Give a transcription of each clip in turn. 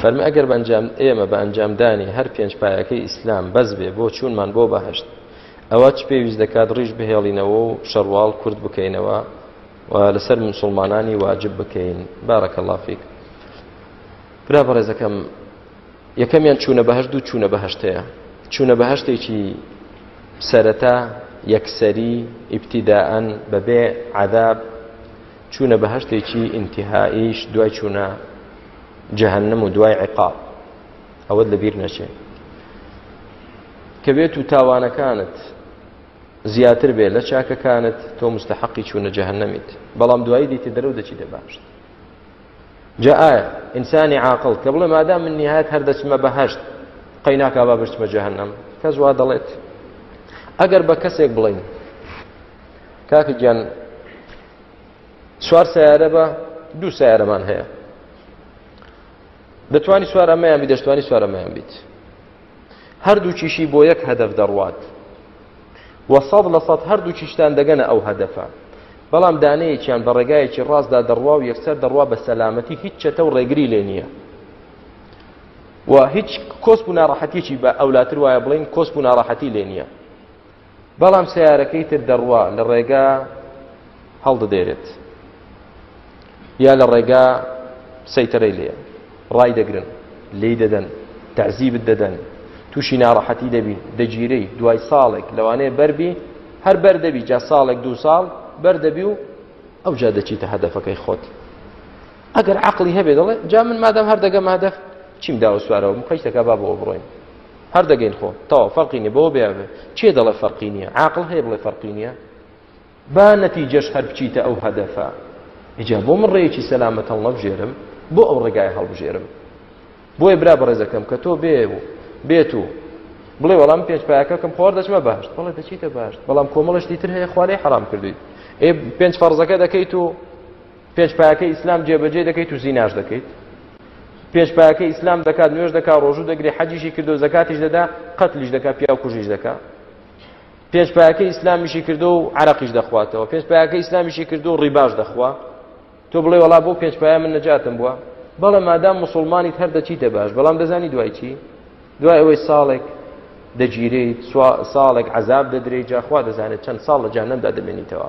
فەرمی ئەگەر بەنجام ئێمە بە ئەنجامدانی هەر پێنج پایەکەی ئیسلام بەس بێ بۆ چوونمان بۆ بەهشت ئەوە چ پێویست دەکات ڕیژ بهێڵینەوە و شەڕواڵ کورد بکەینەوە و لەسەر مسلمانانی واجب بکەین بارەکە لافیک برا بەڕێزەکەم یەکەمیان چوونە بەهشت دوو چوونە بەهشتەیە چوونە بەهشتێکی سەرەتا یەکسەری ئیبتیداعەن بەبێ عذاب چوونە بەهشتێکی ئینتهاییش دوای چوونە جەهنم و دوای عقاب ئەوەت لەبیر نەچێت کە بێت و تاوانەکانت زیاتر بێ لە چاکەکانت تۆ مستحقی چوونە جەهنەمیت بەڵام دوایی دیتە دەرەو دەچی دەباشت جا ئایا ئینسانی عاقڵ کە بڵێ مادام من نیهایەت هەر دەچمە بەهەشت قەی ناکا با بچمە جەهەنەم کەس وا دەڵێت ئەگەر بە کەسێک بڵین کاکە گیان چوار سیارە بە دوو سیارەمان هەیە دەتوانی سوارەمەیان بی دەشتوانی سوارەمەیان بیت هەردووکیشی بۆ یەک هەدەف دەڕوات و سەد لە سەد هەردووکیشتان دەگەنە ئەو هەدەفە بەڵام دانەیەکیان بە ڕێگایەکی ڕاستدا دەڕوا و یەکسەر دەڕوا بە سەلامەتی هیچ چەتە و ڕێگری لێ نییە و هیچ کۆسپ و ناڕەحەتیی بە ئەولاتر وایە بڵین کۆسپ و ناڕەحەتی لێ نییە بەڵام سەیارەکەی تر دەڕوا لە ڕێگا هەڵدەدێرێت یا لە ڕێگا سەیتەرەی لێ ڕای دەگرن لی دەدەن تەعزیبت دەدەن تووشی ناڕەحەتی دەبی دەگیرەی دوای ساڵێک لەوانەیە بەربی هەر بەردەبی جا ساڵێک دوو ساڵ بەردەبی و ئەو جا دەچیتە هەدەفەکەی خۆت ئەگەر عقلی هەبێ دەڵێ جا من مادەم هەردەگەم هەدەف چیم داوە سوارەوە مقیشتەکە با بۆ بڕۆین هەر دەگەین خۆ تەواو فەرقی نیە بەوە بێ چێ دەڵێ فەرقی نیە عاقل هەیە بڵێ فەرقی نیە با نەتیجەش هەر بچیتە ئەو هەدەفە ئجا بۆ من ڕێیەکی سەلامەت هەڵنەبژێرم بۆ ئەو ڕێگای هەڵبژێرم بۆیە برا بەڕێزەکەم کە تۆ بێ و بێت و بڵێ وەڵام پێنج پایەکە کەم خۆر دەچمە باشت بەڵێ دەچیتە باشت بەڵام کۆمەڵشتی تر هەیە خوارێ حرام کردویت ئێ پێنج فەرزەکە دەکەیت و پێنج پایەکە ئیسلام جێبەجێ دەکەیت و زیناش دەکەیت پێنج پایەکە ئیسلام دەکات نوێش دەکات ڕۆژوو دەگری حەجیشی کردو زەکاتیش دەدا قەتلیش دەکات پیاو کوژیش دەکات پێنج پایەکە ئیسلامیشی کردو و عراقیش دەخواتەوە پێنج پایەکە ئیسلامیشی کردو و ڕیباش دەخوا تۆ بڵێ وڵا بۆ پێنج پایە من نەجاتم بووە بەڵێ مادام مسلمانیت هەر دەچیتە باش بەڵام دەزانی دوای چی دوای ئەوەی ساڵێک دەگیرێیت ساڵێک عذاب دەدرێت جاخوا دەزانێت چەند ساڵ لە جانەمدا دەمێنیتەوە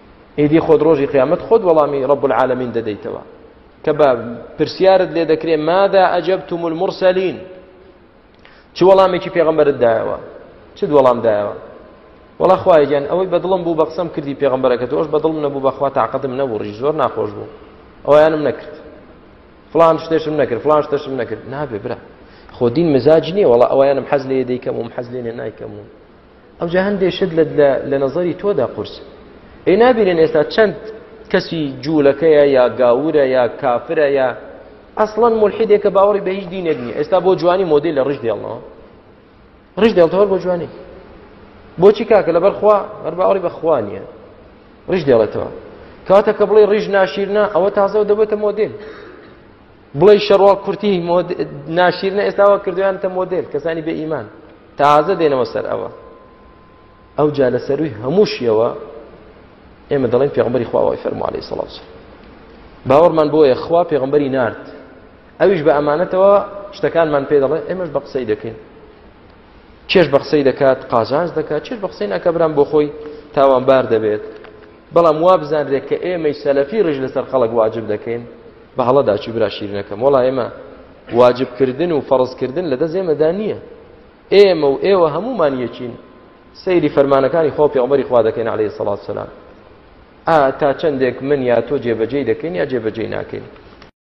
ئیدی خۆت ڕۆژی قیامەت خۆت وەڵامی ڕب العالمین دەدەیتەوە کە بە پرسیارت لێ دەکرێ مادا ئەجەبتم المرسلین چ وەڵامێکی پێغمبەرت دایەوە چ وەڵام دایەوە وەڵا خوایگەن ئەوەی بەدڵم بوو بە قسەم کردی پێغمبەرەکە تۆش بەدڵم نەبوو بەخوا تااقەتم نەبوو ڕژ زۆر ناخۆش بوو ئەویانم نەکرد فلان شتێشم نەکرد فلان شتەشم نەکرد نابێ برا خۆ دین مزاج نییە وڵا ئەویانم حەز لێ دەیکەم و حەز لێنێ نایکەم و ئەوجا هەندێ شت لە نەزەری تۆدا قورس ئەی نابینن ئێستا چەند کەسی جوولەکەیە یا گاورە یا کافرە یا ئەسڵەن ملحیدێکە باوەڕی بە هیچ دینێک نیە ئێستا بۆ جوانی مۆدیل لە ڕژ دێڵنەوە ڕژ دێڵتەوە بۆ جوانی بۆچی کاکە لەبەر خوا هەر باوەڕی بە خوا نیە ڕژ دێڵێتەوە کاتە کە بڵێ ڕیژ ناشیرنا ئەوە تازەەوە دەبێتە مۆدیل بڵێ شەڕوا کورتی ناشیرنە ئێستاوە کردویانتە مۆدل کەسانی بە ئیمان تازە دێنەوە سەر ئەوە ئەو جا لە سەروی هەمووشیەوە ئێمە دەڵێن پێغمبەری خواوای فەرموالەی سەڵاو باوەڕمان بۆیە خوا پێغمبەری نرد ئەویش بە ئەمانەتەوە شتەکانمان پێ دەڵێ ئێمەش بە قسەی دەکەین چێش بە قسەی دەکات قازانج دەکات چێش بە قسەی ناکە برام بۆ خۆی تاوانبار دەبێت بەڵام وابزانرێت کە ئێمەی سەلەفی ڕژ لەسەر خەڵک واجب دەکەین بە هەڵەداچی برا شیرنەکەم وڵا ئێمە واجبکردن و فەڕزکردن لە دەست ئێمەدا نییە ئێمە و ئێوە هەمومان یەکین سەیری فەرمانەکانی خۆ پێغمبەری خوا دەکەین عليه سڵات سلام ئا تا چەندێک من یا تۆ جێبەجێ دەکەین یا جێبەجێ ناکەین